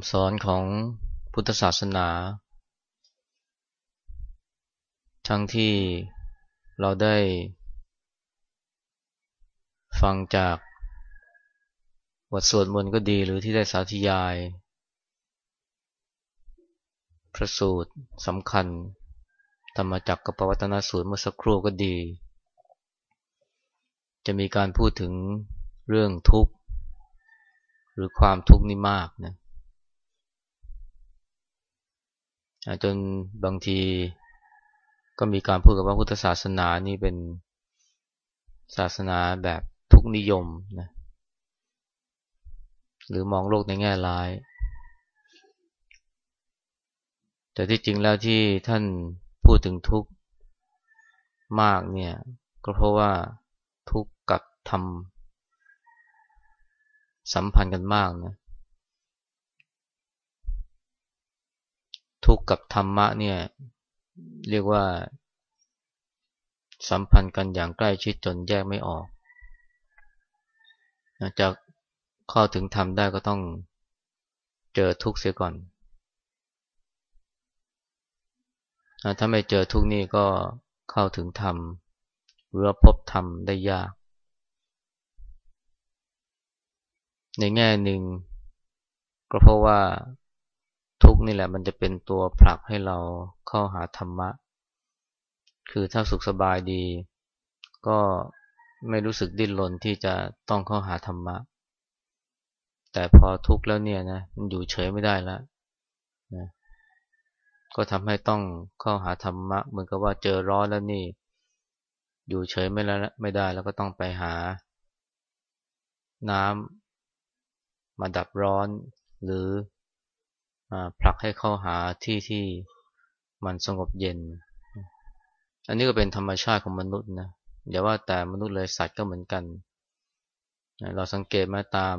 ำสอนของพุทธศาสนา ทั้งที่เราได้ ฟังจากบทสวดมนต์ก็ดีหรือที่ได้สาธยาย พระสูตรสำคัญธรรมจักรกับปวัตนสูตรเมื่อสักครู่ก็ดี จะมีการพูดถึงเรื่องทุกข์ หรือความทุกข์นี่มากนะ จนบางทีก็มีการพูดกับว่าพุทธศาสนานี่เป็นศาสนาแบบทุกนิยมนะหรือมองโลกในแง่ร้าย แต่ที่จริงแล้วที่ท่านพูดถึงทุกข์มากเนี่ยก็เพราะว่าทุกข์กับธรรมสัมพันธ์กันมากนะ ทุกข์กับธรรมะเนี่ย เรียกว่า สัมพันธ์กันอย่างใกล้ชิดจนแยกไม่ออกจะเข้าถึงธรรมได้ก็ต้องเจอทุกข์เสียก่อน ถ้าไม่เจอทุกข์นี่ก็เข้าถึงธรรมหรือพบธรรมได้ยาก ในแง่หนึ่งก็เพราะว่า ทุกนี่แหละมันจะเป็นตัวผลักให้เราเข้าหาธรรมะ คือถ้าสุขสบายดี ก็ไม่รู้สึกดิ้นรนที่จะต้องเข้าหาธรรมะ แต่พอทุกข์แล้วเนี่ยนะมันอยู่เฉยไม่ได้แล้วนะก็ทำให้ต้องเข้าหาธรรมะเหมือนกับว่าเจอร้อนแล้วนี่ อยู่เฉยไม่แล้วไม่ได้แล้วก็ต้องไปหา น้ำมาดับร้อนหรือ ผลักให้เข้าหาที่ที่มันสงบเย็น อันนี้ก็เป็นธรรมชาติของมนุษย์นะอย่าว่าแต่มนุษย์เลยสัตว์ก็เหมือนกัน เราสังเกตมาตาม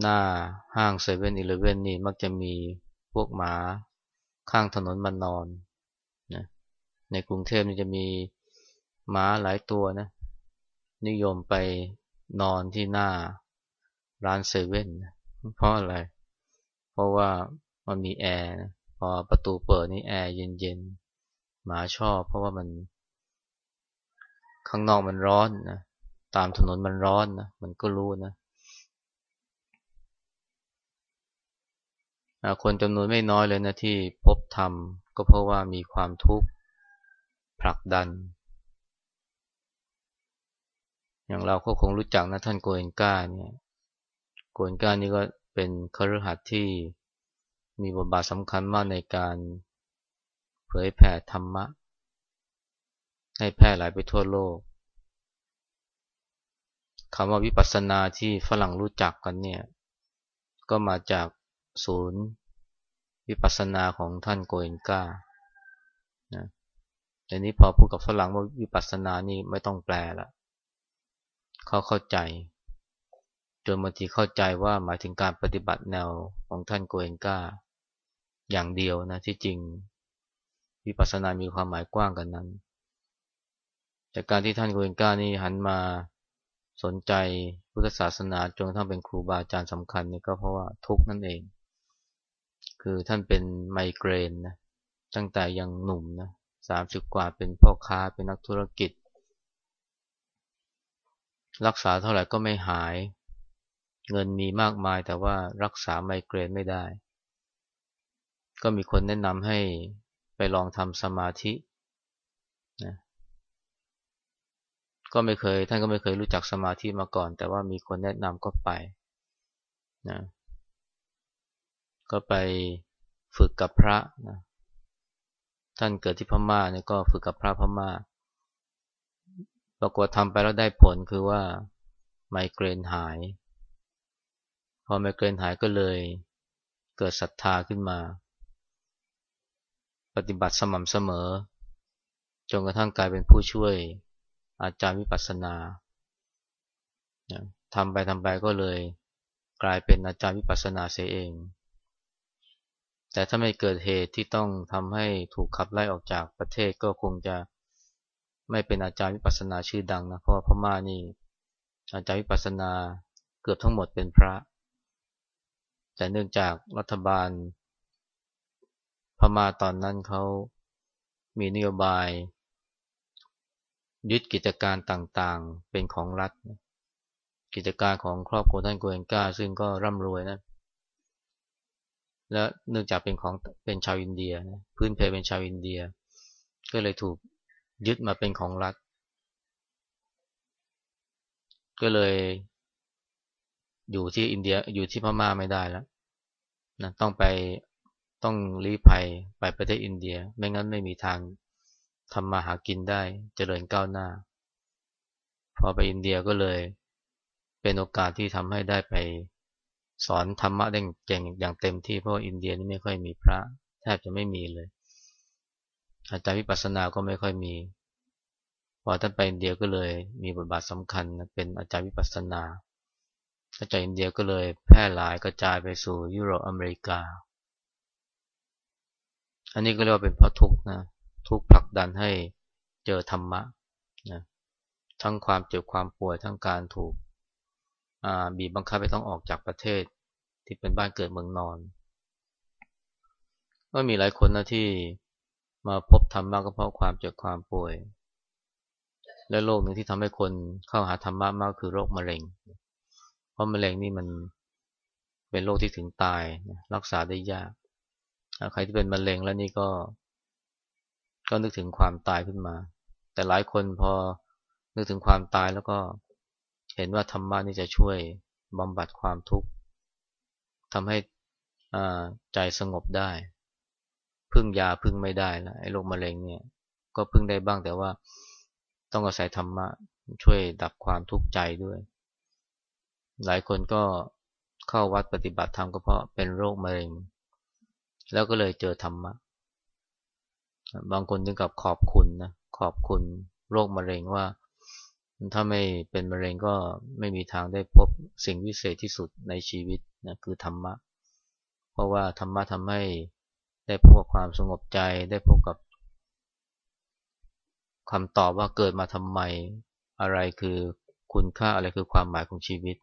หน้าห้างเซเว่นอีเลเว่นนี่มักจะมีพวกหมาข้างถนนมานอนนะในกรุงเทพนี่จะมีหมาหลายตัวนะ นิยมไปนอนที่หน้าร้านเซเว่นเพราะอะไรเพราะว่ามันมีแอร์พอประตูเปิดนี่แอร์เย็นๆหมาชอบ เพราะว่ามันข้างนอกมันร้อนนะตามถนนมันร้อนนะมันก็รู้นะคนจำนวนไม่น้อยเลยนะที่พบธรรมก็เพราะว่ามีความทุกข์ผลักดัน อย่างเราก็คงรู้จักนะท่านโกเอนก้าเนี่ยโกเอนก้านี่ก็ เป็นคฤหัสถ์ที่มีบทบาทสำคัญมากในการเผยแผ่ธรรมะ ให้แพร่หลายไปทั่วโลกคำว่าวิปัสสนาที่ฝรั่งรู้จักกันเนี่ย ก็มาจากศูนย์วิปัสสนาของท่านโกเอนกานะแต่นี้พอพูดกับฝรั่งว่าวิปัสสนานี่ไม่ต้องแปลละเขาเข้าใจ จนบางทีเข้าใจว่าหมายถึงการปฏิบัติแนวของท่านโกเอนกาอย่างเดียวนะที่จริงวิปัสสนามีความหมายกว้างกันนั้น จากการที่ท่านโกเอนกานี่หันมาสนใจพุทธศาสนาจนทั้งเป็นครูบาอาจารย์สำคัญนี่ก็เพราะว่าทุกนั่นเอง คือท่านเป็นไมเกรนนะตั้งแต่ยังหนุ่มนะสามสิบกว่าเป็นพ่อค้าเป็นนักธุรกิจ รักษาเท่าไหร่ก็ไม่หาย เงินมีมากมายแต่ว่ารักษาไมเกรนไม่ได้ ก็มีคนแนะนำให้ไปลองทำสมาธินะก็ไม่เคย ท่านก็ไม่เคยรู้จักสมาธิมาก่อน แต่ว่ามีคนแนะนำก็ไปนะก็ไปฝึกกับพระนะท่านเกิดที่พม่าเนี่ยก็ฝึกกับพระพม่าปรากฏทำไปแล้วได้ผลคือว่าไมเกรนหาย พอไมเกรนหายก็เลยเกิดศรัทธาขึ้นมา ปฏิบัติสม่ำเสมอ จนกระทั่งกลายเป็นผู้ช่วยอาจารย์วิปัสสนาทำไปทำไปก็เลยกลายเป็นอาจารย์วิปัสสนาเสียเอง แต่ถ้าไม่เกิดเหตุที่ต้องทำให้ถูกขับไล่ออกจากประเทศก็คงจะไม่เป็นอาจารย์วิปัสสนาชื่อดังนะ เพราะพม่านี่อาจารย์วิปัสสนาเกือบทั้งหมดเป็นพระ แต่เนื่องจากรัฐบาล พม่าตอนนั้นเขามีนโยบาย ยึดกิจการต่างๆเป็นของรัฐ กิจการของครอบครัวท่านโกเอนกาซึ่งก็ร่ำรวยนะและเนื่องจากเป็นของเป็นชาวอินเดียนะพื้นเพเป็นชาวอินเดีย ก็เลยถูกยึดมาเป็นของรัฐ ก็เลย อยู่ที่อินเดียอยู่ที่พม่าไม่ได้แล้วนะต้องไปต้องลี้ภัยไปประเทศอินเดีย ไม่งั้นไม่มีทางทำมาหากินได้เจริญก้าวหน้า พอไปอินเดียก็เลย เป็นโอกาสที่ทำให้ได้ไปสอนธรรมะได้เก่งอย่างเต็มที่เพราะอินเดียนี่ไม่ค่อยมีพระแทบจะไม่มีเลย อาจารย์วิปัสสนาก็ไม่ค่อยมี พอท่านไปอินเดียก็เลยมีบทบาทสำคัญเป็นอาจารย์วิปัสสนา อาจารย์อินเดียก็เลยแพร่หลายกระจายไปสู่ยุโรปอเมริกา อันนี้ก็เรียกว่าเป็นเพราะทุกข์นะ ทุกข์ผลักดันให้เจอธรรมะนะทั้งความเจ็บความป่วยทั้งการถูกบีบบังคับให้ต้องออกจากประเทศที่เป็นบ้านเกิดเมืองนอน ก็มีหลายคนนะที่มาพบธรรมะก็เพราะความเจ็บความป่วย และโรคหนึ่งที่ทำให้คนเข้าหาธรรมะมากคือโรคมะเร็งเพราะมะเร็งนี่มันเป็นโรคที่ถึงตายรักษาได้ยากใครที่เป็นมะเร็งแล้วนี่ก็ ก็นึกถึงความตายขึ้นมา แต่หลายคนพอนึกถึงความตายแล้วก็เห็นว่าธรรมะนี่จะช่วยบำบัดความทุกข์ทำให้ใจสงบได้ พึ่งยาพึ่งไม่ได้แล้วไอ้โรคมะเร็งเนี่ย ก็พึ่งได้บ้างแต่ว่าต้องอาศัยธรรมะช่วยดับความทุกข์ใจด้วย หลายคนก็เข้าวัดปฏิบัติธรรมก็เพราะเป็นโรคมะเร็ง แล้วก็เลยเจอธรรมะ บางคนถึงกับขอบคุณนะขอบคุณโรคมะเร็งว่า ถ้าไม่เป็นมะเร็งก็ไม่มีทางได้พบสิ่งวิเศษที่สุดในชีวิตนะคือธรรมะ เพราะว่าธรรมะทำให้ได้พบกับความสงบใจได้พบกับคำตอบว่าเกิดมาทำไมอะไรคือคุณค่าอะไรคือความหมายของชีวิต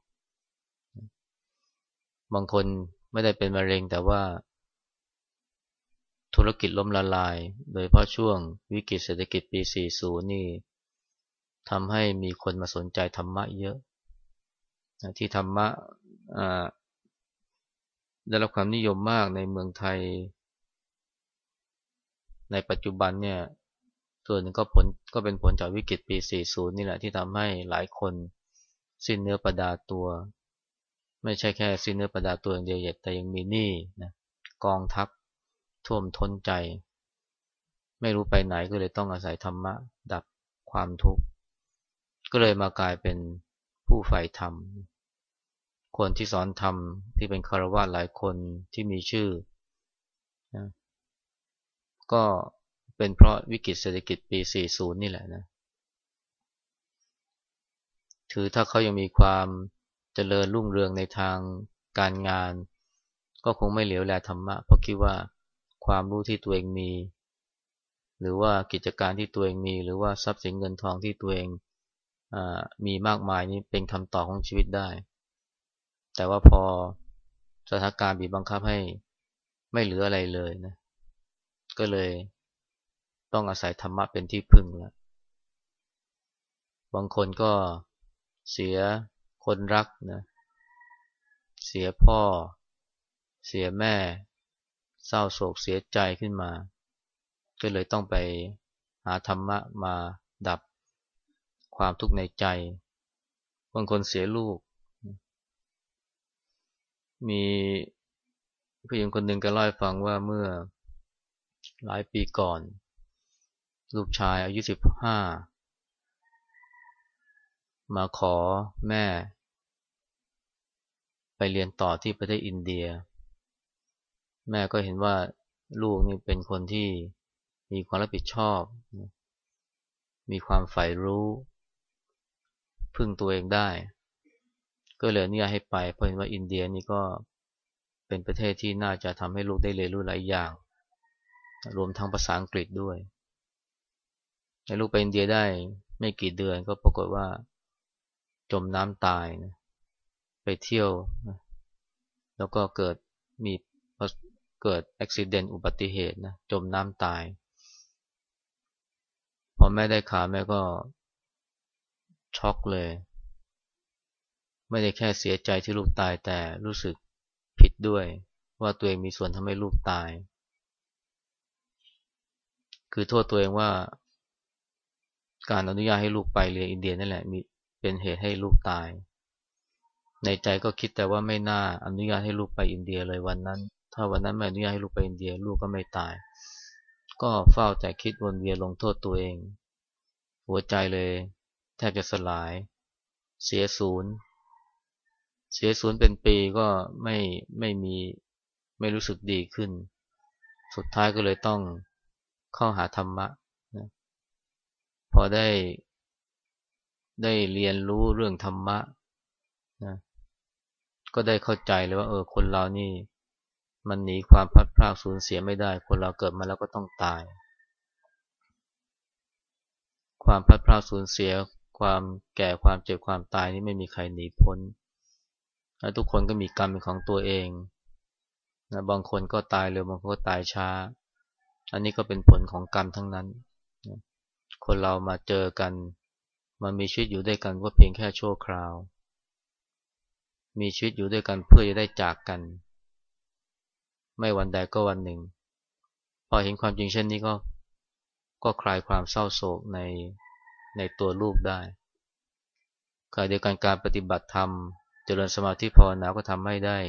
บางคนไม่ได้เป็นมะเร็งแต่ว่า ธุรกิจล้มละลาย โดยเพราะช่วงวิกฤตเศรษฐกิจปี 40 นี่ทำให้มีคนมาสนใจธรรมะเยอะ ที่ธรรมะได้รับความนิยมมากในเมืองไทย ในปัจจุบันเนี่ยส่วนนึงก็ผลก็เป็นผลจากวิกฤตปี 40 นี่แหละที่ทำให้หลายคนสิ้นเนื้อประดาตัว ไม่ใช่แค่สิ้นเนื้อประดาตัวอย่างเดียวแต่ยังมีหนี้นะกองทัพท่วมท้นใจ ไม่รู้ไปไหนก็เลยต้องอาศัยธรรมะ ดับความทุกข์ ก็เลยมากลายเป็นผู้ใฝ่ธรรม คนที่สอนธรรมที่เป็นคารวะหลายคนที่มีชื่อนะก็เป็นเพราะวิกฤตเศรษฐกิจปี 40 นี่แหละนะ ถือถ้าเขายังมีความ เจริญรุ่งเรืองในทางการงาน ก็คงไม่เหลียวแลธรรมะเพราะคิดว่าความรู้ที่ตัวเองมี หรือว่ากิจการที่ตัวเองมี หรือว่าทรัพย์สินเงินทองที่ตัวเองมีมากมายนี้เป็นคำตอบของชีวิตได้ แต่ว่าพอสถานการณ์บีบบังคับให้ไม่เหลืออะไรเลยนะก็เลยต้องอาศัยธรรมะเป็นที่พึ่งแล้วบางคนก็เสีย คนรักนะเสียพ่อ เสียแม่ เศร้าโศกเสียใจขึ้นมา ก็เลยต้องไปหาธรรมะมาดับความทุกข์ในใจบางคนเสียลูก มีผู้หญิงคนหนึ่งก็เล่าให้ฟังว่าเมื่อหลายปีก่อน ลูกชายอายุสิบห้า มาขอแม่ ไปเรียนต่อที่ประเทศอินเดีย แม่ก็เห็นว่าลูกนี่เป็นคนที่มีความรับผิดชอบ มีความใฝ่รู้ พึ่งตัวเองได้ ก็เลยเนี่ยให้ไป เพราะเห็นว่าอินเดียนี่ก็เป็นประเทศที่น่าจะทำให้ลูกได้เรียนรู้หลายอย่าง รวมทั้งภาษาอังกฤษด้วยให้ลูกไปอินเดียได้ไม่กี่เดือนก็ปรากฏว่า จมน้ำตายนะไปเที่ยวนะแล้วก็เกิดมีเกิดอุบิเหตุอุบัติเหตุนะจมน้ำตาย พอแม่ได้ข่าวแม่ก็ช็อกเลย ไม่ได้แค่เสียใจที่ลูกตายแต่รู้สึกผิดด้วย ว่าตัวเองมีส่วนทำให้ลูกตาย คือโทษตัวเองว่าการอนุญาตให้ลูกไปเรียนอินเดียนั่นแหละมี เป็นเหตุให้ลูกตาย ในใจก็คิดแต่ว่าไม่น่าอนุญาตให้ลูกไปอินเดียเลยวันนั้น ถ้าวันนั้นไม่อนุญาตให้ลูกไปอินเดียลูกก็ไม่ตาย ก็เฝ้าแต่คิดวนเวียนลงโทษตัวเอง หัวใจเลยแทบจะสลาย เสียศูนย์ เสียศูนย์เป็นปีก็ไม่ไม่มีไม่รู้สึกดีขึ้น สุดท้ายก็เลยต้องเข้าหาธรรมะนะพอได้ ได้เรียนรู้เรื่องธรรมะนะก็ได้เข้าใจเลยว่า เออ คนเรานี่ มันหนีความพัดพลาดสูญเสียไม่ได้ คนเราเกิดมาแล้วก็ต้องตาย ความพัดพลาดสูญเสีย ความแก่ความเจ็บความตายนี่ไม่มีใครหนีพ้นและทุกคนก็มีกรรมเป็นของตัวเองนะบางคนก็ตายเร็วบางคนก็ตายช้า อันนี้ก็เป็นผลของกรรมทั้งนั้น คนเรามาเจอกัน มันมีชีวิตอยู่ด้วยกันก็เพียงแค่ชั่วคราว มีชีวิตอยู่ด้วยกันเพื่อจะได้จากกัน ไม่วันใดก็วันหนึ่ง พอเห็นความจริงเช่นนี้ก็ ก็คลายความเศร้าโศกในในตัวลูกได้ขณะเดียวกันการปฏิบัติธรรม เจริญสมาธิภาวนาก็ทำให้ได้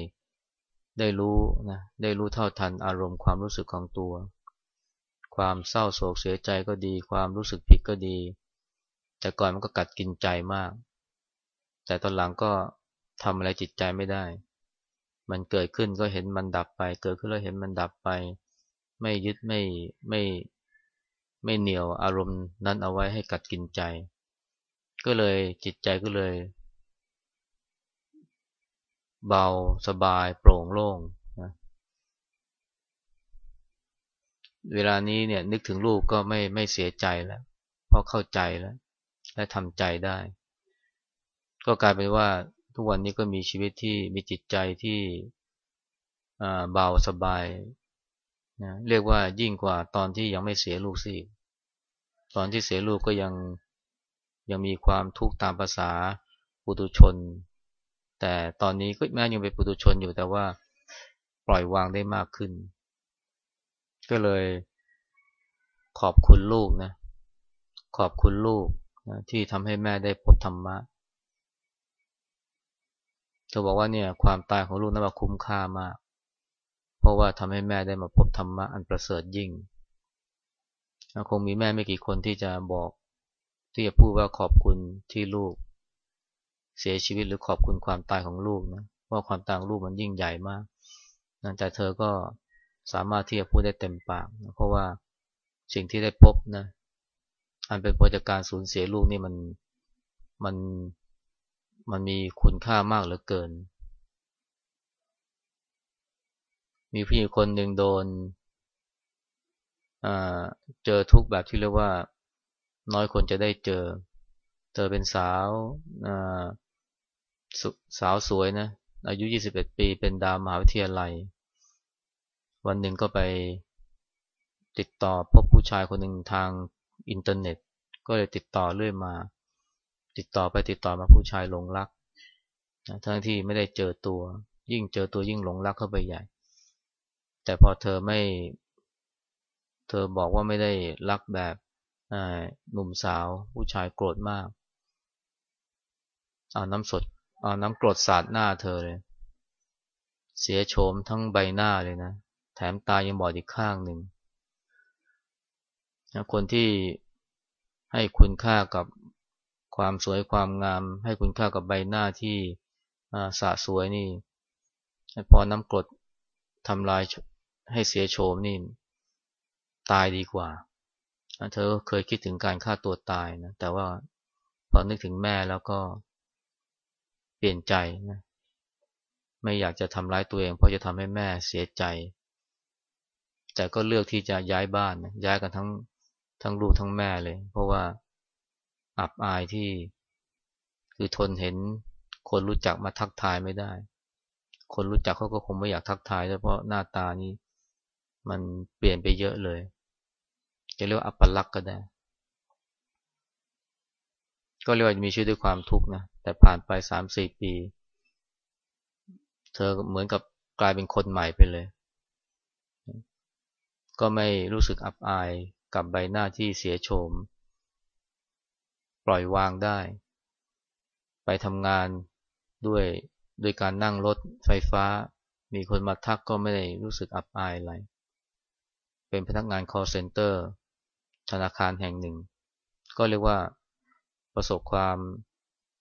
ได้รู้นะได้รู้เท่าทันอารมณ์ความรู้สึกของตัว ความเศร้าโศกเสียใจก็ดี ความรู้สึกผิดก็ดี แต่ก่อนมันก็กัดกินใจมาก แต่ตอนหลังก็ทำอะไรจิตใจไม่ได้ มันเกิดขึ้นก็เห็นมันดับไป เกิดขึ้นแล้วเห็นมันดับไป ไม่ยึดไม่ไม่ไม่เหนียวอารมณ์นั้นเอาไว้ให้กัดกินใจ ก็เลยจิตใจก็เลย เบาสบายโปร่งโล่งนะเวลานี้เนี่ยนึกถึงลูกก็ไม่ไม่เสียใจแล้วเพราะเข้าใจแล้ว และทำใจได้ ก็กลายเป็นว่าทุกวันนี้ก็มีชีวิตที่มีจิตใจที่เบาสบายนะเรียกว่ายิ่งกว่าตอนที่ยังไม่เสียลูกสิตอนที่เสียลูกก็ยังยังมีความทุกข์ตามภาษาปุตุชน แต่ตอนนี้ก็แม้ยังเป็นปุตุชนอยู่แต่ว่าปล่อยวางได้มากขึ้น ก็เลยขอบคุณลูกนะ ขอบคุณลูก นะที่ทำให้แม่ได้พบธรรมะ เธอบอกว่าเนี่ยความตายของลูกนั้นว่าคุ้มค่ามาก เพราะว่าทำให้แม่ได้มาพบธรรมะอันประเสริฐยิ่ง คงมีแม่ไม่กี่คนที่จะบอก ที่จะพูดว่าขอบคุณที่ลูก เสียชีวิตหรือขอบคุณความตายของลูกนะว่าความตายของลูกมันยิ่งใหญ่มากแต่เธอก็สามารถที่จะพูดได้เต็มปากนะเพราะว่าสิ่งที่ได้พบนะ อันเป็นผลจากการสูญเสียลูกนี่มันมันมันมีคุณค่ามากเหลือเกิน มีผู้หญิงคนหนึ่งโดนเจอทุกแบบที่เรียกว่า น้อยคนจะได้เจอ เธอเป็นสาวสาวสวยนะ อายุ 21 ปีเป็นดาวมหาวิทยาลัย วันหนึ่งก็ไปติดต่อพบผู้ชายคนหนึ่งทางอินเทอร์เน็ต เลยติดต่อเรื่อยมา ติดต่อไปติดต่อมาผู้ชายหลงรักทั้งที่ไม่ได้เจอตัว ยิ่งเจอตัวยิ่งหลงรักเข้าไปใหญ่ แต่พอเธอไม่ เธอบอกว่าไม่ได้รักแบบหนุ่มสาวผู้ชายโกรธมาก เอาน้ำสด เอาน้ำกรดสาดหน้าเธอเลย เสียโฉมทั้งใบหน้าเลยนะ แถมตายังบอดอีกข้างหนึ่งคนที่ ให้คุณค่ากับความสวยความงาม ให้คุณค่ากับใบหน้าที่สะสวยนี่พอน้ำกรดทำลายให้เสียโฉมนี่ตายดีกว่า เธอเคยคิดถึงการฆ่าตัวตายนะ แต่ว่าพอนึกถึงแม่แล้วก็เปลี่ยนใจนะ ไม่อยากจะทำร้ายตัวเอง เพราะจะทำให้แม่เสียใจ แต่ก็เลือกที่จะย้ายบ้านย้ายกันทั้ง ทั้งลูกทั้งแม่เลย เพราะว่าอับอายที่ คือทนเห็นคนรู้จักมาทักทายไม่ได้ คนรู้จักเขาก็คงไม่อยากทักทายด้วยเพราะหน้าตานี้มันเปลี่ยนไปเยอะเลย จะเรียกว่าอัปลักษณ์ก็ได้ ก็เรียกว่ามีชีวิตด้วยความทุกข์นะ แต่ผ่านไปสามสี่ปี เธอเหมือนกับกลายเป็นคนใหม่ไปเลย ก็ไม่รู้สึกอับอาย กับใบหน้าที่เสียโฉม ปล่อยวางได้ ไปทำงานด้วยด้วยการนั่งรถไฟฟ้า มีคนมาทักก็ไม่ได้รู้สึกอับอายอะไร เป็นพนักงาน call center ธนาคารแห่งหนึ่ง ก็เรียกว่าประสบความ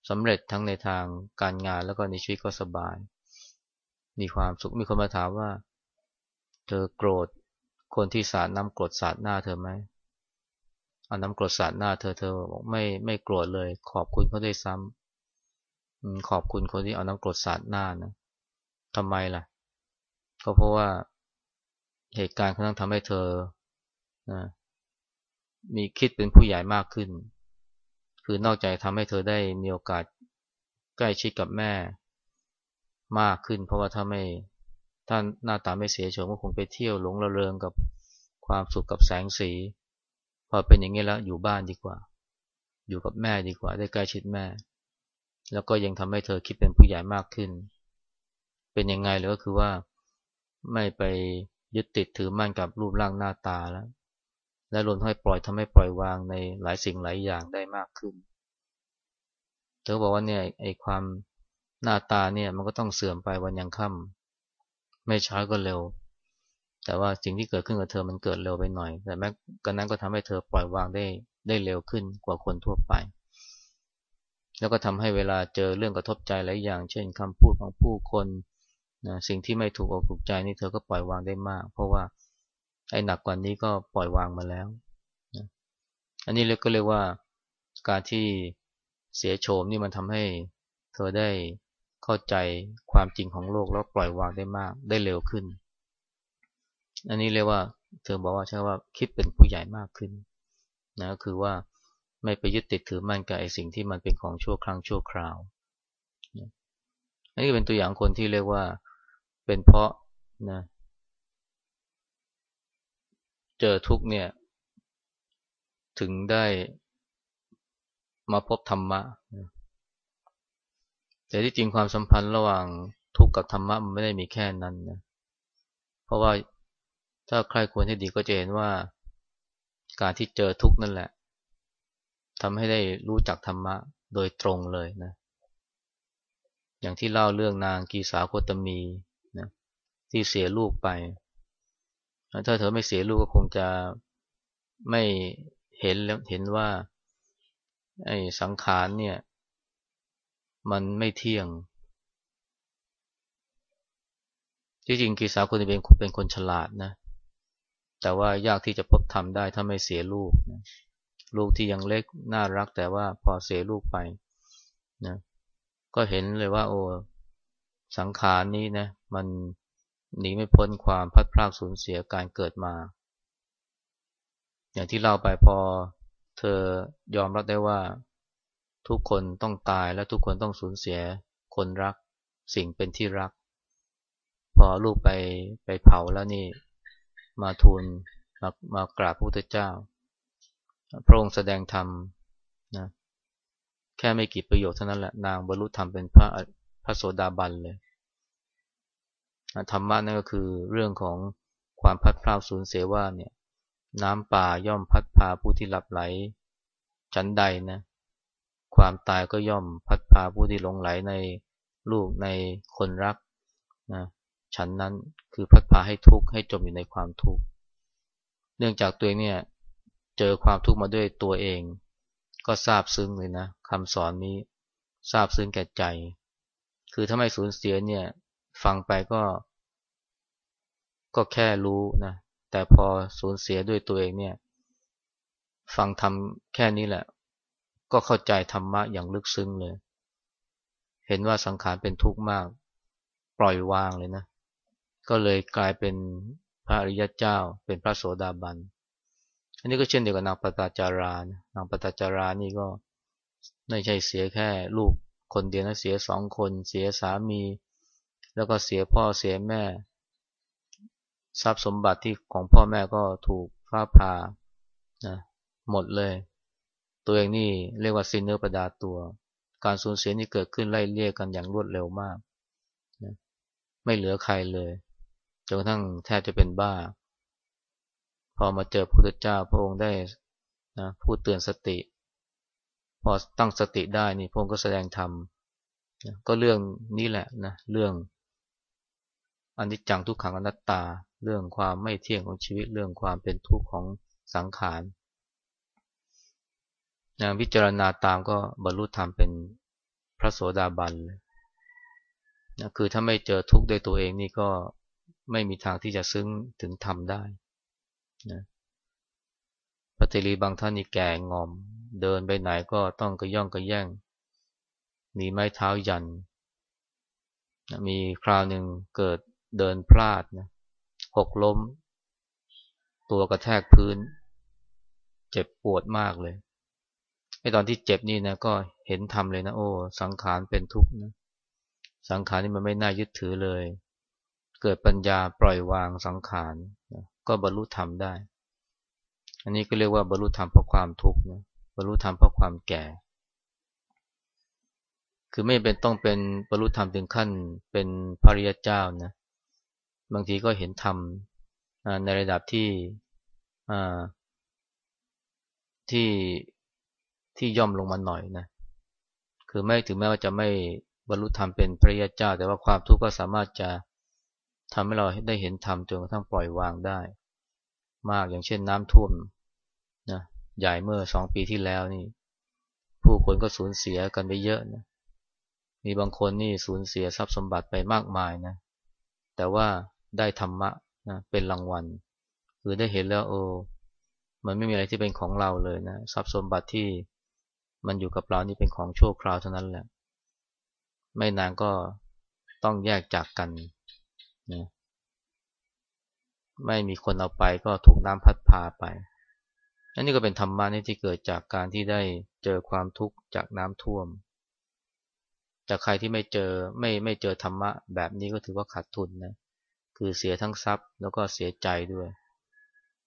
สำเร็จทั้งในทางการงานแล้วก็ในชีวิตก็สบาย มีความสุขมีคนมาถามว่า เธอโกรธ คนที่สาดน้ำกรดสาดหน้าเธอไหมเอาน้ำกรดสาดหน้าเธอเธอบอกไม่ไม่โกรธเลย ขอบคุณเขาด้วยซ้ำขอบคุณคนที่เอาน้ำกรดสาดหน้านะทำไมล่ะ ก็เพราะว่าเหตุการณ์ครั้งนั้นทำให้เธอนะมีคิดเป็นผู้ใหญ่มากขึ้น คือนอกจากทำให้เธอได้มีโอกาสใกล้ชิดกับแม่มากขึ้น เพราะว่าถ้าไม่ ถ้าหน้าตาไม่เสียโฉมก็คงไปเที่ยวหลงระเริงกับความสุขกับแสงสี พอเป็นอย่างนี้แล้วอยู่บ้านดีกว่า อยู่กับแม่ดีกว่า ได้ใกล้ชิดแม่ แล้วก็ยังทำให้เธอคิดเป็นผู้ใหญ่มากขึ้น เป็นยังไงเลยก็คือว่าไม่ไปยึดติดถือมั่นกับรูปร่างหน้าตาแล้ว และรวมทั้งปล่อยทำให้ปล่อยวางในหลายสิ่งหลายอย่างได้มากขึ้น เธอบอกว่าเนี่ยไอ้ความหน้าตาเนี่ยมันก็ต้องเสื่อมไปวันยังค่ำ ไม่ช้าก็เร็ว แต่ว่าสิ่งที่เกิดขึ้นกับเธอมันเกิดเร็วไปหน่อย แต่แม้กันนั้นก็ทำให้เธอปล่อยวางได้ได้เร็วขึ้นกว่าคนทั่วไป แล้วก็ทำให้เวลาเจอเรื่องกระทบใจหลายอย่าง เช่นคำพูดของผู้คนนะสิ่งที่ไม่ถูกอกถูกใจนี่เธอก็ปล่อยวางได้มาก เพราะว่าไอ้หนักกว่านี้ก็ปล่อยวางมาแล้วนะอันนี้เรียกก็เรียกว่าการที่เสียโฉมนี่มันทำให้เธอได้ เข้าใจความจริงของโลกแล้วปล่อยวางได้มากได้เร็วขึ้น อันนี้เรียกว่าเธอบอกว่าใช่ว่าคิดเป็นผู้ใหญ่มากขึ้นนะก็คือว่าไม่ไปยึดติดถือมั่นกับไอ้สิ่งที่มันเป็นของชั่วครั้งชั่วคราวอันนี้เป็นตัวอย่างคนที่เรียกว่าเป็นเพราะนะเจอทุกเนี่ย ถึงได้มาพบธรรมะ แต่ที่จริงความสัมพันธ์ระหว่างทุกข์กับธรรมะมันไม่ได้มีแค่นั้นนะ เพราะว่าถ้าใครควรที่ดีก็จะเห็นว่า การที่เจอทุกข์นั่นแหละทำให้ได้รู้จักธรรมะโดยตรงเลยนะ อย่างที่เล่าเรื่องนางกีสาโคตมีนะที่เสียลูกไป ถ้าเธอไม่เสียลูกก็คงจะไม่เห็นแล้วเห็นว่าไอ้สังขารเนี่ย มันไม่เที่ยงที่จริงกีสาคนนี้เป็นเป็นคนฉลาดนะ แต่ว่ายากที่จะพบธรรมได้ถ้าไม่เสียลูกนะลูกที่ยังเล็กน่ารักแต่ว่าพอเสียลูกไปนะก็เห็นเลยว่าโอ้สังขารนี้นะมันหนีไม่พ้นความพัดพรากสูญเสียการเกิดมา อย่างที่เล่าไปพอเธอยอมรับได้ว่า ทุกคนต้องตายและทุกคนต้องสูญเสียคนรัก สิ่งเป็นที่รัก พอลูกไปไปเผาแล้วนี่ มาทูลมามากราบพระพุทธเจ้า พระองค์แสดงธรรมนะแค่ไม่กี่ประโยชน์เท่านั้นแหละนางบรรลุธรรมเป็นพระพระโสดาบันเลยธรรมะนั่นก็คือเรื่องของความพัดพลาดสูญเสียว่าเนี่ย น้ำป่าย่อมพัดพาผู้ที่หลับไหลฉันใดนะ ความตายก็ย่อมพัดพาผู้ที่หลงไหลในลูกในคนรักนะฉันนั้นคือพัดพาให้ทุกข์ให้จมอยู่ในความทุกข์ เนื่องจากตัวเองเนี่ยเจอความทุกข์มาด้วยตัวเอง ก็ทราบซึ้งเลยนะคำสอนนี้ทราบซึ้งแก่ใจ คือถ้าไม่สูญเสียเนี่ยฟังไปก็ ก็แค่รู้นะแต่พอสูญเสียด้วยตัวเองเนี่ย ฟังทำแค่นี้แหละ ก็เข้าใจธรรมะอย่างลึกซึ้งเลย เห็นว่าสังขารเป็นทุกข์มาก ปล่อยวางเลยนะ ก็เลยกลายเป็นพระอริยเจ้า เป็นพระโสดาบัน อันนี้ก็เช่นเดียวกับนางปตาจารานะนางปตาจารานี่ก็ไม่ใช่เสียแค่ลูกคนเดียวนะเสียสองคน เสียสามี แล้วก็เสียพ่อเสียแม่ ทรัพย์สมบัติที่ของพ่อแม่ก็ถูกฟ้าผ่านะหมดเลย ตัวเองนี่เรียกว่าสิ้นเนื้อประดาตัว การสูญเสียนี่เกิดขึ้นไล่เลี่ยกันอย่างรวดเร็วมากนะไม่เหลือใครเลยจนกระทั่งแทบจะเป็นบ้า พอมาเจอพระพุทธเจ้าพระองค์ได้นะพูดเตือนสติ พอตั้งสติได้นี่พระองค์ก็แสดงธรรมนะก็เรื่องนี้แหละนะเรื่องอนิจจังทุกขังอนัตตา เรื่องความไม่เที่ยงของชีวิตเรื่องความเป็นทุกข์ของสังขาร นะวิจารณาตามก็บรรลุธรรมเป็นพระโสดาบันนะคือถ้าไม่เจอทุกข์ด้วยตัวเองนี่ก็ไม่มีทางที่จะซึ้งถึงธรรมได้นะพระเทรีบางท่านนี่แก่งอม เดินไปไหนก็ต้องกระย่องกระแย่งมีไม้เท้ายันนะมีคราวหนึ่งเกิดเดินพลาดนะหกล้ม ตัวกระแทกพื้น เจ็บปวดมากเลย ไอ้ตอนที่เจ็บนี่นะก็เห็นทำเลยนะโอ้สังขารเป็นทุกข์นะสังขารนี่มันไม่น่ายึดถือเลย เกิดปัญญาปล่อยวางสังขารนะก็บรรลุธรรมได้ อันนี้ก็เรียกว่าบรรลุธรรมเพราะความทุกข์นะบรรลุธรรมเพราะความแก่ คือไม่เป็นต้องเป็นบรรลุธรรมถึงขั้นเป็นพระริยเจ้านะบางทีก็เห็นธรรมในระดับที่ที่ ที่ย่อมลงมาหน่อยนะ คือไม่ถึงแม้ว่าจะไม่บรรลุธรรมเป็นพระยาเจ้า แต่ว่าความทุกข์ก็สามารถจะทำให้เราได้เห็นธรรมจนกระทั่งปล่อยวางได้ มากอย่างเช่นน้ำท่วมนะใหญ่เมื่อสองปีที่แล้วนี่ ผู้คนก็สูญเสียกันไปเยอะนะ มีบางคนนี่สูญเสียทรัพย์สมบัติไปมากมายนะ แต่ว่าได้ธรรมะนะเป็นรางวัล คือได้เห็นแล้วโอ้มันไม่มีอะไรที่เป็นของเราเลยนะ ทรัพย์สมบัติที่ มันอยู่กับเรานี่เป็นของชั่วคราวเท่านั้นแหละ ไม่นานก็ต้องแยกจากกันนะไม่มีคนเอาไปก็ถูกน้ำพัดพาไปอันนี้ก็เป็นธรรมะนี่ที่เกิดจากการที่ได้เจอความทุกข์จากน้ำท่วม จากใครที่ไม่เจอไม่ไม่เจอธรรมะ แบบนี้ก็ถือว่าขาดทุนนะคือเสียทั้งทรัพย์แล้วก็เสียใจด้วย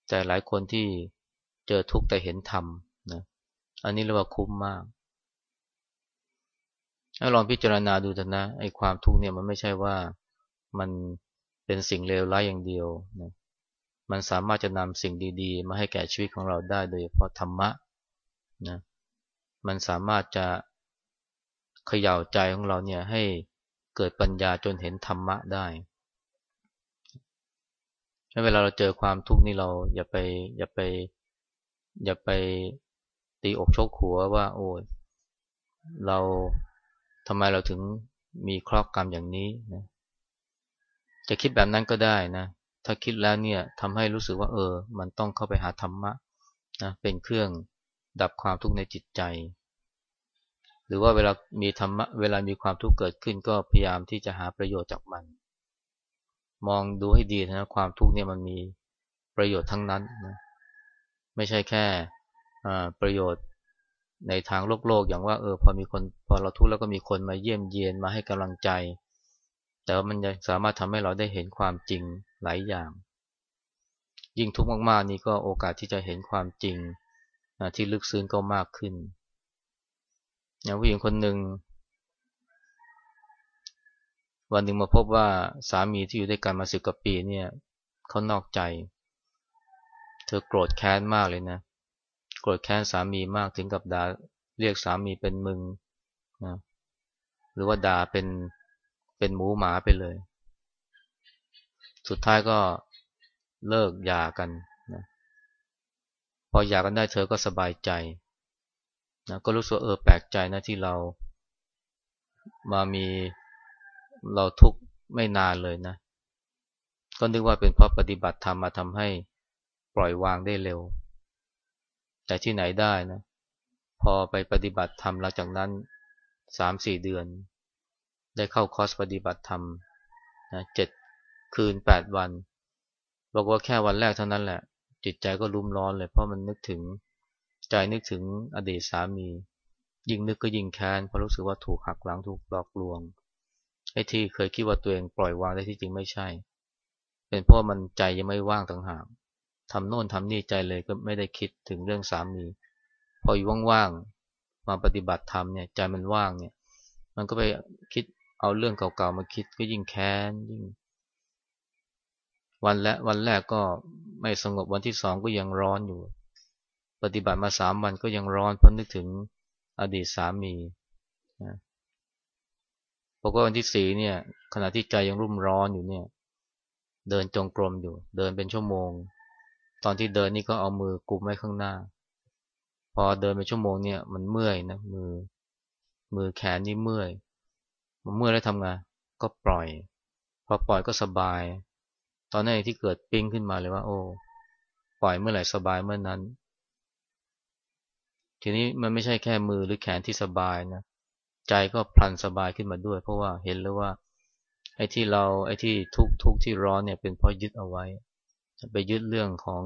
แต่หลายคนที่เจอทุกข์แต่เห็นธรรม อันนี้เรียกว่าคุ้มมากถ้าลองพิจารณาดูเถอะนะไอ้ความทุกข์เนี่ยมันไม่ใช่ว่ามันเป็นสิ่งเลวร้ายอย่างเดียวนะมันสามารถจะนำสิ่งดีๆ มาให้แก่ชีวิตของเราได้โดยเฉพาะธรรมะนะมันสามารถจะเขย่าใจของเราเนี่ยให้เกิดปัญญาจนเห็นธรรมะได้เวลาเราเจอความทุกข์นี่เราอย่าไปอย่าไปอย่าไป ตีอกชกหัวว่า โอ้ยเราทำไมเราถึงมีครอบกรรมอย่างนี้นะจะคิดแบบนั้นก็ได้นะ ถ้าคิดแล้วเนี่ยทำให้รู้สึกว่า เออ มันต้องเข้าไปหาธรรมะนะเป็นเครื่องดับความทุกข์ในจิตใจ หรือว่าเวลามีธรรมะเวลามีความทุกข์เกิดขึ้น ก็พยายามที่จะหาประโยชน์จากมัน มองดูให้ดีนะความทุกข์เนี่ยมันมีประโยชน์ทั้งนั้นนะไม่ใช่แค่ ประโยชน์ในทางโลกโลกอย่างว่าเออพอมีคนพอเราทุกข์แล้วก็มีคนมาเยี่ยมเยียนมาให้กำลังใจ แต่ว่ามันจะสามารถทำให้เราได้เห็นความจริงหลายอย่าง ยิ่งทุกข์มากๆนี้ก็โอกาสที่จะเห็นความจริงที่ลึกซึ้งก็มากขึ้นอย่างผู้หญิงคนหนึ่ง วันหนึ่งมาพบว่าสามีที่อยู่ด้วยกันมาสิบกว่าปีเนี่ยเขานอกใจ เธอโกรธแค้นมากเลยนะ กรธแค้นสามีมากถึงกับด่าเรียกสามีเป็นมึงนะหรือว่าด่าเป็นเป็นหมูหมาไปเลย สุดท้ายก็เลิกหย่ากันนะพอหย่ากันได้เธอก็สบายใจนะก็รู้สึกเออแปลกใจนะที่เรา มามีเราทุกข์ไม่นานเลยนะ ก็นึกว่าเป็นเพราะปฏิบัติธรรมมาทำให้ปล่อยวางได้เร็ว แต่ที่ไหนได้นะพอไปปฏิบัติธรรมหลังจากนั้นสามสี่เดือน ได้เข้าคอร์สปฏิบัติธรรมนะเจ็ดคืนแปดวันบอกว่าแค่วันแรกเท่านั้นแหละ จิตใจก็รุ่มร้อนเลย เพราะมันนึกถึงใจนึกถึงอดีตสามี ยิ่งนึกก็ยิ่งแค้นเพราะรู้สึกว่าถูกหักหลังถูกหลอกลวงไอ้ที่เคยคิดว่าตัวเองปล่อยวางได้ที่จริงไม่ใช่ เป็นเพราะมันใจยังไม่ว่างต่างหาก ทำโน่นทำนี่ใจเลยก็ไม่ได้คิดถึงเรื่องสามี พออยู่ว่างๆมาปฏิบัติธรรมเนี่ยใจมันว่างเนี่ย มันก็ไปคิดเอาเรื่องเก่าๆมาคิดก็ยิ่งแค้นยิ่ง วันและวันแรกก็ไม่สงบวันที่สองก็ยังร้อนอยู่ ปฏิบัติมาสามวันก็ยังร้อนเพราะนึกถึงอดีตสามีนะบอกว่าวันที่สี่เนี่ย ขณะที่ใจยังรุ่มร้อนอยู่เนี่ย เดินจงกรมอยู่ เดินเป็นชั่วโมง ตอนที่เดินนี่ก็เอามือกุมไว้ข้างหน้า พอเดินไปชั่วโมงเนี่ยมันเมื่อยนะมือ มือแขนนี่เมื่อยมันเมื่อยแล้วทำไงก็ปล่อย พอปล่อยก็สบาย ตอนนั้นที่เกิดปิ้งขึ้นมาเลยว่า โอ้ปล่อยเมื่อไหร่สบายเมื่อนนั้น ทีนี้มันไม่ใช่แค่มือหรือแขนที่สบายนะใจก็พลันสบายขึ้นมาด้วย เพราะว่าเห็นแล้วว่าไอ้ที่เราไอ้ที่ทุกทุกที่ร้อนเนี่ยเป็นเพราะยึดเอาไว้ ไปยึดเรื่องของ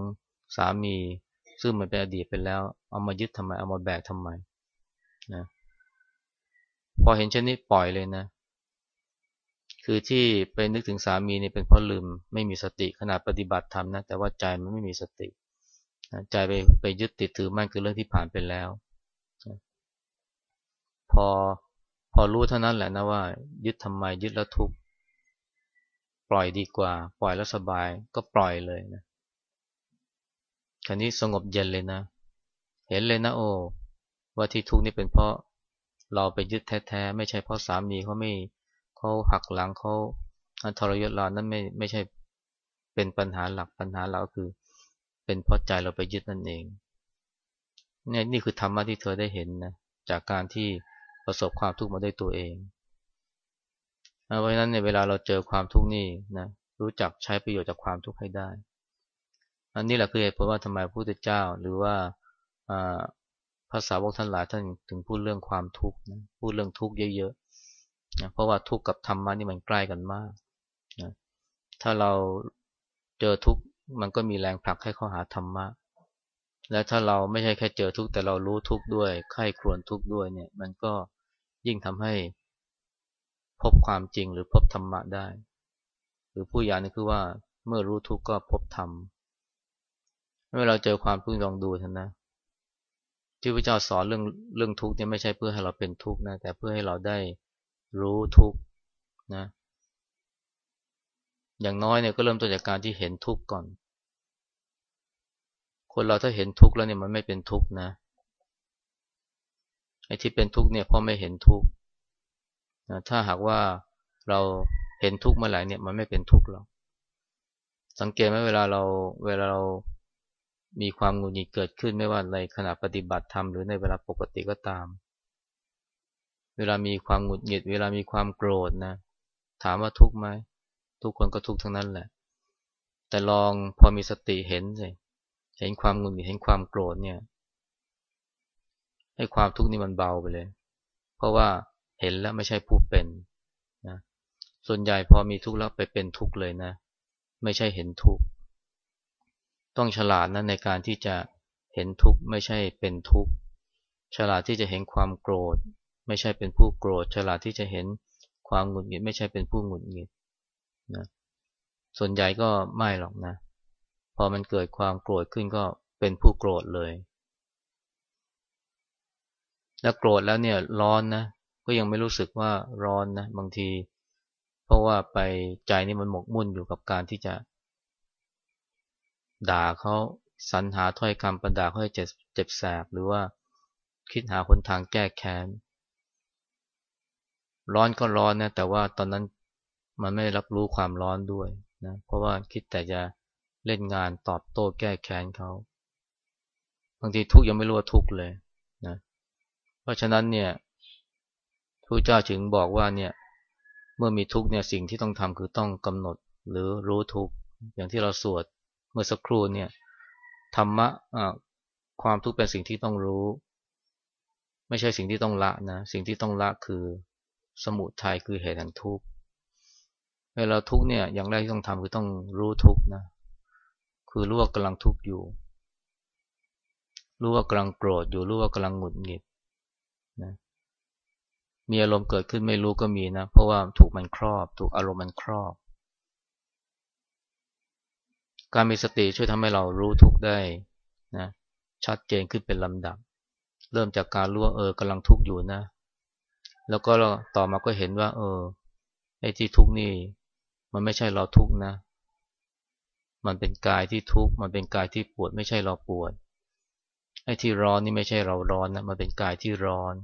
สามี ซึ่งมันเป็นอดีตไปแล้ว เอามายึดทำไม เอามาแบกทำไมนะพอเห็นเช่นนี้ปล่อยเลยนะ คือที่ไปนึกถึงสามีเนี่ยเป็นเพราะลืมไม่มีสติขณะปฏิบัติธรรมนะแต่ว่าใจมันไม่มีสติใจไปไปยึดติดถือมั่นคือเรื่องที่ผ่านไปแล้ว พอพอรู้เท่านั้นแหละนะว่า ยึดทำไมยึดแล้วทุกข์ ปล่อยดีกว่า ปล่อยแล้วสบายก็ปล่อยเลยนะคราวนี้สงบเย็นเลยนะ เห็นเลยนะโอ้ว่าที่ทุกข์นี่เป็นเพราะเราไปยึดแท้ๆไม่ใช่เพราะสามีเขาไม่เขาหักหลังเขาทรยศเรานั้นไม่ไม่ใช่เป็นปัญหาหลักปัญหาเราคือ เป็นเพราะใจเราไปยึดนั่นเองเนี่ยนี่คือธรรมะที่เธอได้เห็นนะจากการที่ประสบความทุกข์มาด้วยตัวเอง เพราะฉะนั้นในเวลาเราเจอความทุกข์นี่นะรู้จักใช้ประโยชน์จากความทุกข์ให้ได้ อันนี้แหละคือเหตุผลว่าทำไมพระพุทธเจ้าหรือว่าภาษาวกท่านหลายท่านถึงพูดเรื่องความทุกข์นะพูดเรื่องทุกข์เยอะๆนะเพราะว่าทุกข์กับธรรมะนี่มันใกล้กันมากนะถ้าเราเจอทุกข์มันก็มีแรงผลักให้เข้าหาธรรมะ และถ้าเราไม่ใช่แค่เจอทุกข์แต่เรารู้ทุกข์ด้วยไข้ครวนทุกข์ด้วยเนี่ย มันก็ยิ่งทำให้ พบความจริงหรือพบธรรมะได้ หรือผู้ยานี่คือว่าเมื่อรู้ทุกข์ก็พบธรรมเมื่อเราเจอความทุกข์ลองดูท่านนะที่พระเจ้าสอนเรื่องเรื่องทุกข์เนี่ยไม่ใช่เพื่อให้เราเป็นทุกข์นะแต่เพื่อให้เราได้รู้ทุกข์นะอย่างน้อยเนี่ยก็เริ่มต้นจากการที่เห็นทุกข์ก่อน คนเราถ้าเห็นทุกข์แล้วเนี่ยมันไม่เป็นทุกข์นะไอ้ที่เป็นทุกข์เนี่ยเพราะไม่เห็นทุกข์ นะถ้าหากว่าเราเห็นทุกข์เมื่อไหร่เนี่ยมันไม่เป็นทุกข์หรอกสังเกตไหมเวลาเราเวลาเรามีความหงุดหงิดเกิดขึ้นไม่ว่าในขณะปฏิบัติธรรมหรือในเวลาปกติก็ตาม เวลามีความหงุดหงิด เวลามีความโกรธนะ ถามว่าทุกข์ไหมทุกคนก็ทุกข์ทั้งนั้นแหละ แต่ลองพอมีสติเห็นสิเห็นความหงุดหงิดเห็นความโกรธเนี่ยให้ความทุกข์นี่มันเบาไปเลย เพราะว่า เห็นแล้วไม่ใช่ผู้เป็นนะส่วนใหญ่พอมีทุกข์แล้วไปเป็นทุกข์เลยนะ ไม่ใช่เห็นทุกข์ต้องฉลาดนะในการที่จะเห็นทุกข์ไม่ใช่เป็นทุกข์ฉลาดที่จะเห็นความโกรธ ไม่ใช่เป็นผู้โกรธ ฉลาดที่จะเห็นความหงุดหงิด ไม่ใช่เป็นผู้หงุดหงิดนะส่วนใหญ่ก็ไม่หรอกนะ พอมันเกิดความโกรธขึ้นก็เป็นผู้โกรธเลย แล้วโกรธแล้วเนี่ยร้อนนะ ก็ยังไม่รู้สึกว่าร้อนนะบางที เพราะว่าไปใจนี่มันหมกมุ่นอยู่กับการที่จะ ด่าเขาสรรหาถ้อยคำประด่าเขาให้เจ็บเจ็บแสบหรือว่าคิดหาคนทางแก้แค้นร้อนก็ร้อนนะแต่ว่าตอนนั้นมันไม่รับรู้ความร้อนด้วยนะเพราะว่าคิดแต่จะเล่นงานตอบโต้แก้แค้นเขาบางทีทุกยังไม่รู้ว่าทุกเลยนะเพราะฉะนั้นเนี่ย พระเจ้าถึงบอกว่าเนี่ยเมื่อมีทุกเนี่ยสิ่งที่ต้องทำคือต้องกำหนดหรือรู้ทุกอย่างที่เราสวดเมื่อสักครู่เนี่ยธรรมะความทุกข์เป็นสิ่งที่ต้องรู้ ไม่ใช่สิ่งที่ต้องละนะสิ่งที่ต้องละคือสมุทัยคือเหตุแห่งทุกข์เวลาทุกข์เนี่ยอย่างแรกที่ต้องทำคือต้องรู้ทุกข์นะคือรู้ว่ากำลังทุกข์อยู่ รู้ว่ากำลังโกรธอยู่รู้ว่ากำลังหงุดหงิดนะ มีอารมณ์เกิดขึ้นไม่รู้ก็มีนะ เพราะว่าถูกมันครอบ ถูกอารมณ์มันครอบ การมีสติช่วยทำให้เรารู้ทุกได้นะชัดเจนขึ้นเป็นลำดับ เริ่มจากการรู้ว่าเออกำลังทุกข์อยู่นะ แล้วก็ต่อมาก็เห็นว่า เออไอ้ที่ทุกข์นี่ มันไม่ใช่เราทุกข์นะ มันเป็นกายที่ทุกข์มันเป็นกายที่ปวด ไม่ใช่เราปวดไอ้ที่ร้อนนี่ไม่ใช่เราร้อนนะมันเป็นกายที่ร้อน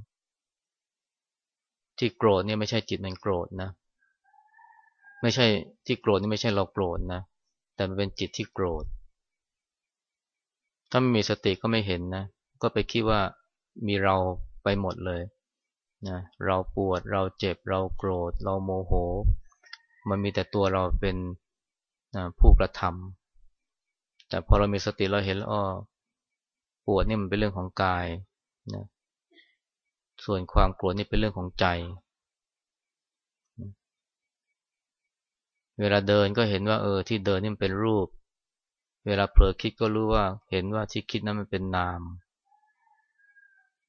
ที่โกรธเนี่ยไม่ใช่จิตมันโกรธนะ ไม่ใช่ที่โกรธนี่ไม่ใช่เราโกรธนะ แต่มันเป็นจิตที่โกรธ ถ้าไม่มีสติก็ไม่เห็นนะ ก็ไปคิดว่ามีเราไปหมดเลยนะเราปวดเราเจ็บเราโกรธ เราโมโห มันมีแต่ตัวเราเป็นผู้กระทำแต่พอเรามีสติเราเห็นแล้วอ๋อปวดนี่มันเป็นเรื่องของกายนะ ส่วนความโกรธนี่เป็นเรื่องของใจ เวลาเดินก็เห็นว่าเออที่เดินนี่มันเป็นรูป เวลาเผลอคิดก็รู้ว่าเห็นว่าที่คิดนั้นมันเป็นนาม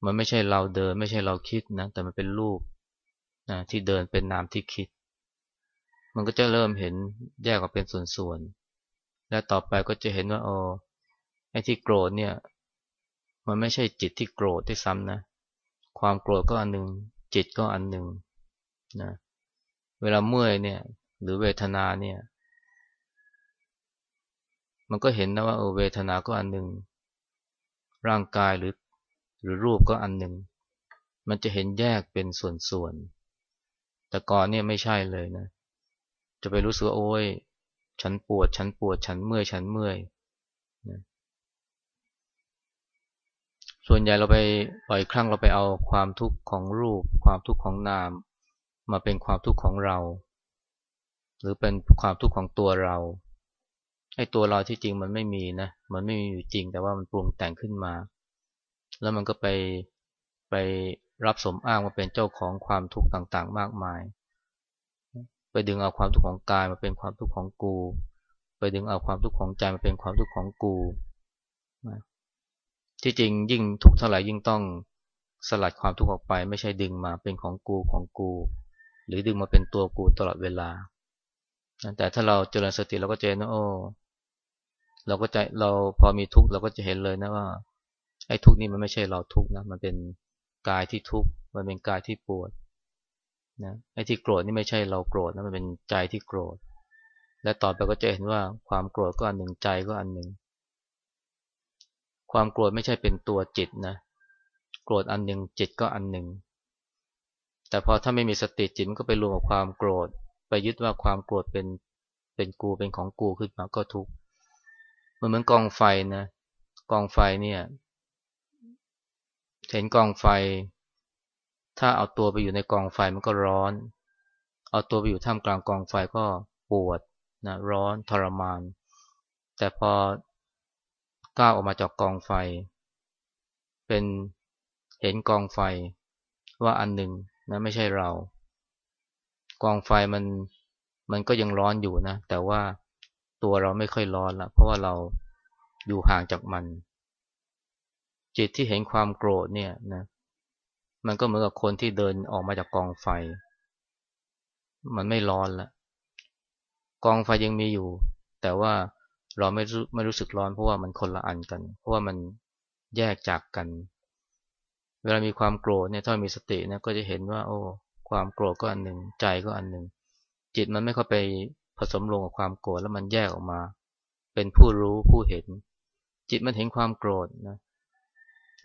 มันไม่ใช่เราเดิน ไม่ใช่เราคิดนะ แต่มันเป็นรูปนะที่เดินเป็นนามที่คิด มันก็จะเริ่มเห็นแยกออกเป็นส่วนๆ และต่อไปก็จะเห็นว่าอ๋อไอ้ที่โกรธเนี่ย มันไม่ใช่จิตที่โกรธที่ซ้ำนะ ความโกรธก็อันหนึ่งจิตก็อันหนึ่งนะเวลาเมื่อยเนี่ย หรือเวทนาเนี่ย มันก็เห็นนะว่าเออเวทนาก็อันหนึ่งร่างกายหรือ หรือรูปก็อันหนึ่งมันจะเห็นแยกเป็นส่วนๆแต่ก่อนเนี่ยไม่ใช่เลยนะ จะไปรู้สึกว่าโอ้ยฉันปวด ฉันปวด ฉันเมื่อย ฉันเมื่อยนะ ส่วนใหญ่เราไปปล่อยครั้งเราไปเอาความทุกข์ของรูป ความทุกข์ของนาม มาเป็นความทุกข์ของเรา หรือเป็นความทุกข์ของตัวเราไอ้ตัวเราที่จริงมันไม่มีนะมันไม่มีอยู่จริง แต่ว่ามันปรุงแต่งขึ้นมา แล้วมันก็ไปไปรับสมอ้างว่าเป็นเจ้าของความทุกข์ต่างๆ มากมาย ไปดึงเอาความทุกข์ของกายมาเป็นความทุกข์ของกู ไปดึงเอาความทุกข์ของใจมาเป็นความทุกข์ของกู ที่จริงยิ่งทุกข์เท่าไหร่ยิ่งต้องสลัดความทุกข์ออกไป ไม่ใช่ดึงมาเป็นของกูของกู หรือดึงมาเป็นตัวกูตลอดเวลา แต่ถ้าเราเจริญสติเราก็จะเห็นว่าโอ้เราก็จะเราพอมีทุกข์เราก็จะเห็นเลยนะว่าไอ้ทุกข์นี้มันไม่ใช่เราทุกข์นะมันเป็นกายที่ทุกข์มันเป็นกายที่ปวดนะไอ้ที่โกรธนี่ไม่ใช่เราโกรธนะมันเป็นใจที่โกรธ และต่อไปก็จะเห็นว่าความโกรธก็อันหนึ่งใจก็อันหนึ่ง ความโกรธไม่ใช่เป็นตัวจิตนะ โกรธอันหนึ่งจิตก็อันหนึ่ง แต่พอถ้าไม่มีสติจิตมันก็ไปรวมกับความโกรธ ไปยึดว่าความโกรธเป็นเป็นกูเป็นของกูขึ้นมาก็ทุกข์มันเหมือนกองไฟนะกองไฟเนี่ยเห็นกองไฟ ถ้าเอาตัวไปอยู่ในกองไฟมันก็ร้อน เอาตัวไปอยู่ท่ามกลางกองไฟก็ปวดนะร้อนทรมาน แต่พอ ก้าวออกมาจากกองไฟ เป็นเห็นกองไฟว่าอันหนึ่งนะไม่ใช่เรา กองไฟมันมันก็ยังร้อนอยู่นะ แต่ว่าตัวเราไม่ค่อยร้อนละเพราะว่าเราอยู่ห่างจากมัน จิตที่เห็นความโกรธเนี่ยนะมันก็เหมือนกับคนที่เดินออกมาจากกองไฟ มันไม่ร้อนละกองไฟยังมีอยู่ แต่ว่า เราไม่รู้ไม่รู้สึกร้อนเพราะว่ามันคนละอันกัน เพราะว่ามันแยกจากกัน เวลามีความโกรธเนี่ยถ้ามีสติเนี่ยก็จะเห็นว่า โอ้ ความโกรธก็อันหนึ่งใจก็อันหนึ่งจิตมันไม่เข้าไปผสมลงกับความโกรธแล้วมันแยกออกมา เป็นผู้รู้ผู้เห็น จิตมันเห็นความโกรธนะ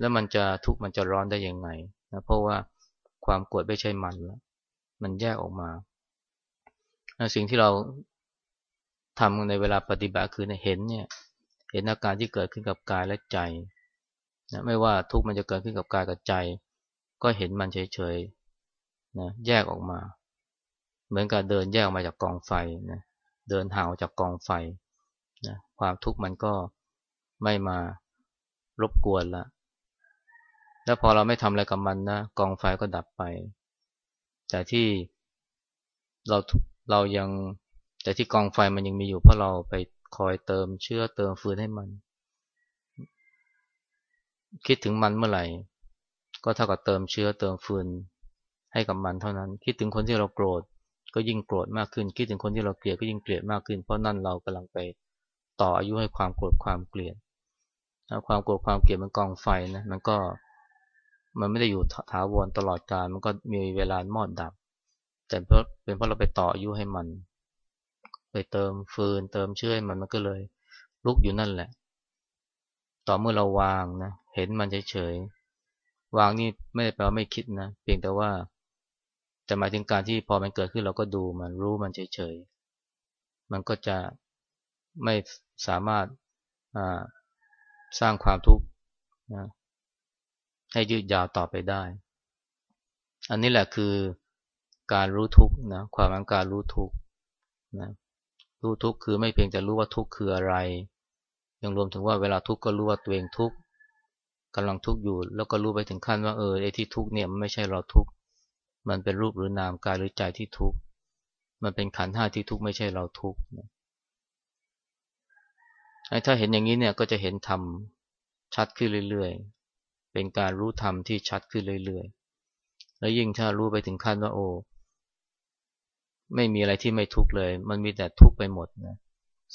แล้วมันจะทุกข์มันจะร้อนได้ยังไงนะเพราะว่าความโกรธไม่ใช่มันแล้วมันแยกออกมา สิ่งที่เรา ทำในเวลาปฏิบัติคือเห็นเนี่ย เห็นอาการที่เกิดขึ้นกับกายและใจนะไม่ว่าทุกข์มันจะเกิดขึ้นกับกายกับใจ ก็เห็นมันเฉยๆนะแยกออกมา เหมือนกับเดินแยกออกมาจากกองไฟนะเดินห่างออกจากกองไฟนะความทุกข์มันก็ไม่มารบกวนละแล้วพอเราไม่ทำอะไรกับมันนะกองไฟก็ดับไป แต่ที่เราเรายัง แต่ที่กองไฟมันยังมีอยู่เพราะเราไปคอยเติมเชื้อเติมฟืนให้มัน คิดถึงมันเมื่อไหร่ ก็เท่ากับเติมเชื้อเติมฟืนให้กับมันเท่านั้น คิดถึงคนที่เราโกรธก็ยิ่งโกรธมากขึ้น คิดถึงคนที่เราเกลียดก็ยิ่งเกลียดมากขึ้น เพราะนั่นเรากำลังไปต่ออายุให้ความโกรธความเกลียดความโกรธความเกลียดมันกองไฟนะมันก็มันไม่ได้อยู่ถาวรตลอดกาลมันก็มีเวลามอดดับ แต่เพราะเป็นเพราะเราไปต่ออายุให้มัน ไปเติมฟืน เติมเชื้อมันมันก็เลยลุกอยู่นั่นแหละ ต่อเมื่อเราวางนะ เห็นมันเฉยๆ วางนี่ไม่ได้แปลว่าไม่คิดนะ เพียงแต่ว่า แต่หมายถึงการที่พอมันเกิดขึ้นเราก็ดูมันรู้มันเฉยๆ มันก็จะไม่สามารถสร้างความทุกข์นะให้ยืดยาวต่อไปได้ อันนี้แหละคือการรู้ทุกข์นะ ความอังการรู้ทุกข์นะ รู้ทุกข์คือไม่เพียงแต่รู้ว่าทุกข์คืออะไร ยังรวมถึงว่าเวลาทุกข์ก็รู้ว่าตัวเองทุกข์กำลังทุกข์อยู่ แล้วก็รู้ไปถึงขั้นว่าเออไอ้ที่ทุกข์เนี่ยมันไม่ใช่เราทุกข์มันเป็นรูปหรือนามกายหรือใจที่ทุกข์มันเป็นขันธ์ห้าที่ทุกข์ไม่ใช่เราทุกข์ถ้าเห็นอย่างนี้เนี่ยก็จะเห็นธรรมชัดขึ้นเรื่อยๆ เป็นการรู้ธรรมที่ชัดขึ้นเรื่อยๆ แล้วยิ่งถ้ารู้ไปถึงขั้นว่าโอ้ ไม่มีอะไรที่ไม่ทุกข์เลย มันมีแต่ทุกข์ไปหมดนะ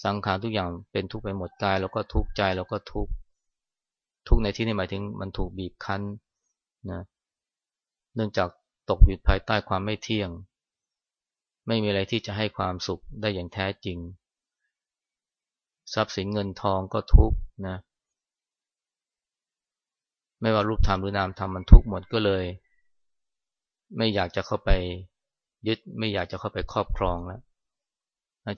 สังขารทุกอย่างเป็นทุกข์ไปหมดกายแล้วก็ทุกข์ใจแล้วก็ทุกข์ทุกข์ในที่นี้หมายถึงมันถูกบีบคั้นนะเนื่องจากตกอยู่ภายใต้ความไม่เที่ยง ไม่มีอะไรที่จะให้ความสุขได้อย่างแท้จริง ทรัพย์สินเงินทองก็ทุกข์นะไม่ว่ารูปธรรมหรือนามธรรมมันทุกหมดก็เลย ไม่อยากจะเข้าไป ยึดไม่อยากจะเข้าไปครอบครองแล้ว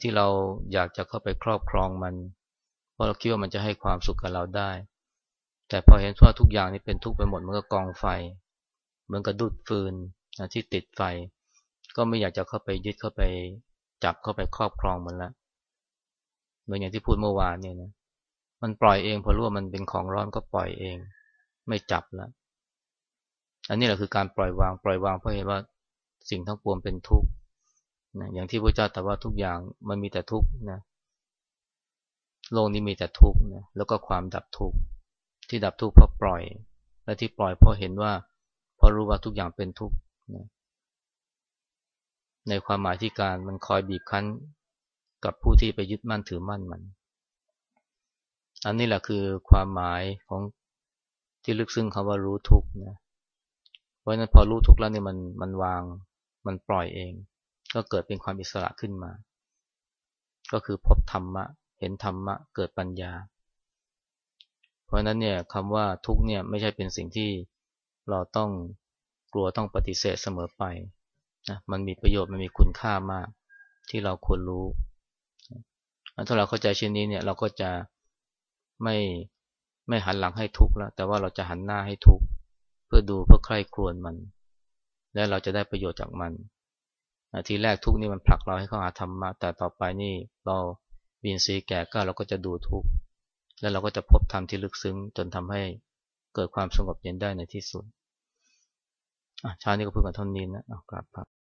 ที่เราอยากจะเข้าไปครอบครองมัน เพราะเราคิดว่ามันจะให้ความสุขกับเราได้ แต่พอเห็นว่าทุกอย่างนี้เป็นทุกข์ไปหมดมันก็กองไฟ เหมือนกับดุดฟืนที่ติดไฟ ก็ไม่อยากจะเข้าไปยึดเข้าไปจับเข้าไปครอบครองมันล้วเหมือนอย่างที่พูดเมื่อวานเนี่ยนะมันปล่อยเองพอรู้ว่ามันเป็นของร้อนก็ปล่อยเอง ไม่จับแล้วอันนี้แหละคือการปล่อยวางปล่อยวางเพราะเห็นว่า สิ่งทั้งปวงเป็นทุกข์นะอย่างที่พระเจ้าตรัสว่าทุกอย่างมันมีแต่ทุกข์นะโลกนี้มีแต่ทุกข์นะแล้วก็ความดับทุกข์ที่ดับทุกข์เพราะปล่อย และที่ปล่อยเพราะเห็นว่าเพราะรู้ว่าทุกอย่างเป็นทุกข์นะในความหมายที่การมันคอยบีบคั้นกับผู้ที่ไปยึดมั่นถือมั่นมัน อันนี้แหละคือความหมายของที่ลึกซึ้งคำว่ารู้ทุกข์นะเพราะฉะนั้นพอรู้ทุกข์แล้วเนี่ยมันมันวาง มันปล่อยเอง ก็เกิดเป็นความอิสระขึ้นมา ก็คือพบธรรมะ เห็นธรรมะ เกิดปัญญา เพราะฉะนั้นเนี่ยคำว่าทุกเนี่ยไม่ใช่เป็นสิ่งที่เราต้องกลัวต้องปฏิเสธเสมอไปนะมันมีประโยชน์มันมีคุณค่ามาก ที่เราควรรู้ถ้าเราเข้าใจเช่นนี้เนี่ยเราก็จะไม่ไม่หันหลังให้ทุกข์แล้ว แต่ว่าเราจะหันหน้าให้ทุกข์เพื่อดูเพื่อใคร่ครวญมัน และเราจะได้ประโยชน์จากมันทีแรกทุกนี่มันผลักเราให้เข้าหาธรรมะแต่ต่อไปนี่เราบินซีแก่ก็เราก็จะดูทุกข์แล้วเราก็จะพบธรรมที่ลึกซึ้ง จนทำให้เกิดความสงบเย็นได้ในที่สุดชานี้ก็พูดกันเท่านี้นะกลับครับ